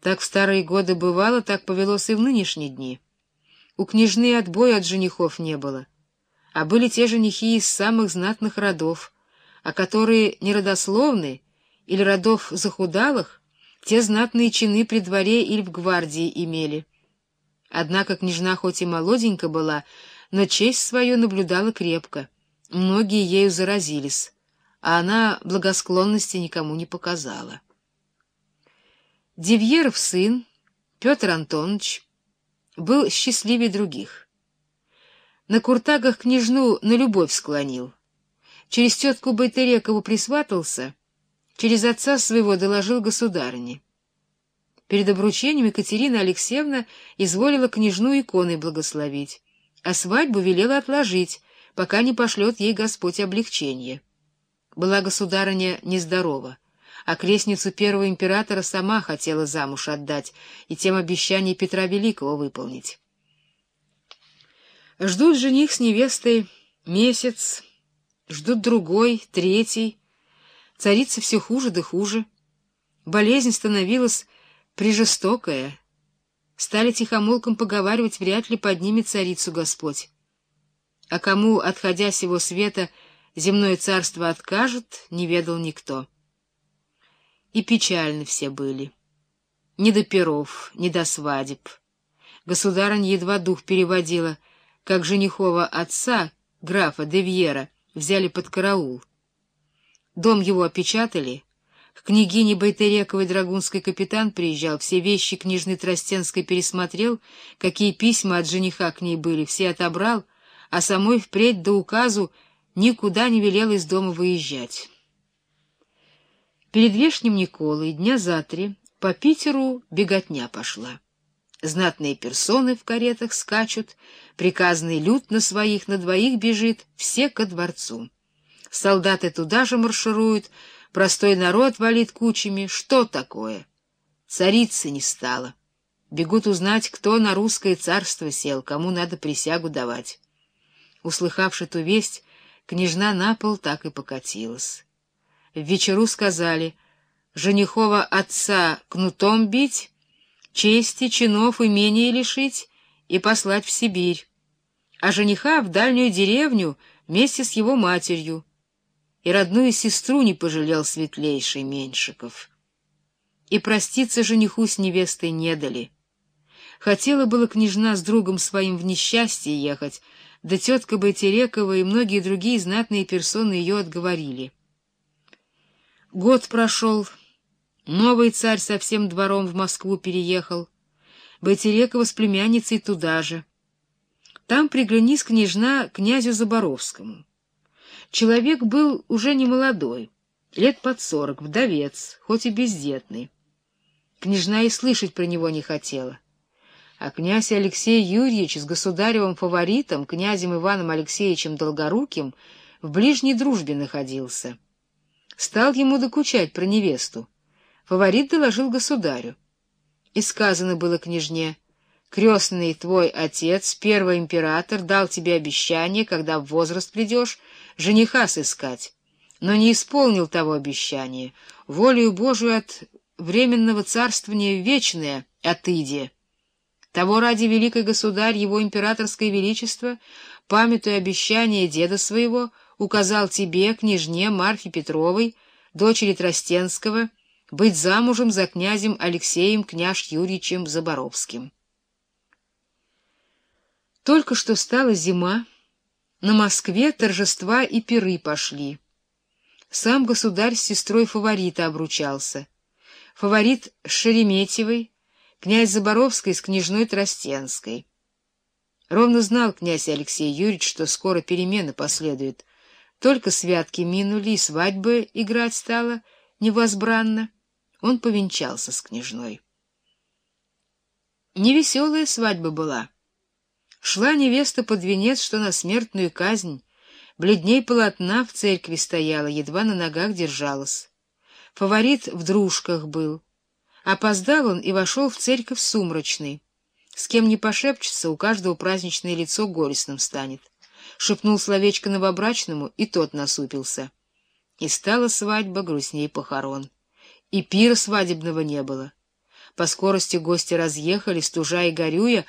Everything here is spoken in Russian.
Так в старые годы бывало, так повелось и в нынешние дни. У княжны отбоя от женихов не было, а были те женихи из самых знатных родов, а которые неродословны или родов захудалых, те знатные чины при дворе или в гвардии имели. Однако княжна хоть и молоденька была, но честь свою наблюдала крепко. Многие ею заразились, а она благосклонности никому не показала. Дивьеров сын, Петр Антонович, был счастливее других. На куртагах княжну на любовь склонил. Через тетку Байтерекову присватался, через отца своего доложил государыне. Перед обручением Екатерина Алексеевна изволила княжну иконой благословить, а свадьбу велела отложить, пока не пошлет ей Господь облегчение. Была государыня нездорова а крестницу первого императора сама хотела замуж отдать и тем обещание Петра Великого выполнить. Ждут жених с невестой месяц, ждут другой, третий. Царица все хуже да хуже. Болезнь становилась прижестокая. Стали тихомолком поговаривать, вряд ли поднимет царицу Господь. А кому, отходя сего света, земное царство откажет, не ведал никто и печальны все были. Ни до перов, ни до свадеб. Государынь едва дух переводила, как женихова отца, графа Девьера, взяли под караул. Дом его опечатали, к княгине Байтерековой драгунский капитан приезжал, все вещи княжны Тростенской пересмотрел, какие письма от жениха к ней были, все отобрал, а самой впредь до указу никуда не велел из дома выезжать. Перед Вешним Николой дня за три по Питеру беготня пошла. Знатные персоны в каретах скачут, приказный люд на своих на двоих бежит, все ко дворцу. Солдаты туда же маршируют, простой народ валит кучами. Что такое? Царицы не стало. Бегут узнать, кто на русское царство сел, кому надо присягу давать. Услыхавши ту весть, княжна на пол так и покатилась в вечеру сказали женихова отца кнутом бить, чести, чинов, имения лишить и послать в Сибирь, а жениха в дальнюю деревню вместе с его матерью. И родную сестру не пожалел светлейший Меньшиков. И проститься жениху с невестой не дали. Хотела была княжна с другом своим в несчастье ехать, да тетка Байтерекова и многие другие знатные персоны ее отговорили. Год прошел, новый царь со всем двором в Москву переехал, Байтерекова с племянницей туда же. Там приглянись княжна князю Заборовскому. Человек был уже не молодой, лет под сорок, вдовец, хоть и бездетный. Княжна и слышать про него не хотела. А князь Алексей Юрьевич с государевым фаворитом, князем Иваном Алексеевичем Долгоруким, в ближней дружбе находился — стал ему докучать про невесту. Фаворит доложил государю. И сказано было княжне, крестный твой отец, первый император, дал тебе обещание, когда в возраст придешь, жениха сыскать, но не исполнил того обещания, волею Божию от временного царствования вечное отыди. Того ради великий государь, его императорское величество, памятуя обещание деда своего, указал тебе, княжне Марфе Петровой, дочери Тростенского, быть замужем за князем Алексеем княж Юрьевичем Заборовским. Только что стала зима, на Москве торжества и пиры пошли. Сам государь с сестрой фаворита обручался. Фаворит с Шереметьевой, князь Заборовской с княжной Тростенской. Ровно знал князь Алексей Юрьевич, что скоро перемена последует — только святки минули, и свадьбы играть стало невозбранно. Он повенчался с княжной. Невеселая свадьба была. Шла невеста под венец, что на смертную казнь. Бледней полотна в церкви стояла, едва на ногах держалась. Фаворит в дружках был. Опоздал он и вошел в церковь сумрачный. С кем не пошепчется, у каждого праздничное лицо горестным станет шепнул словечко новобрачному, и тот насупился. И стала свадьба грустней похорон. И пира свадебного не было. По скорости гости разъехались, стужа и горюя,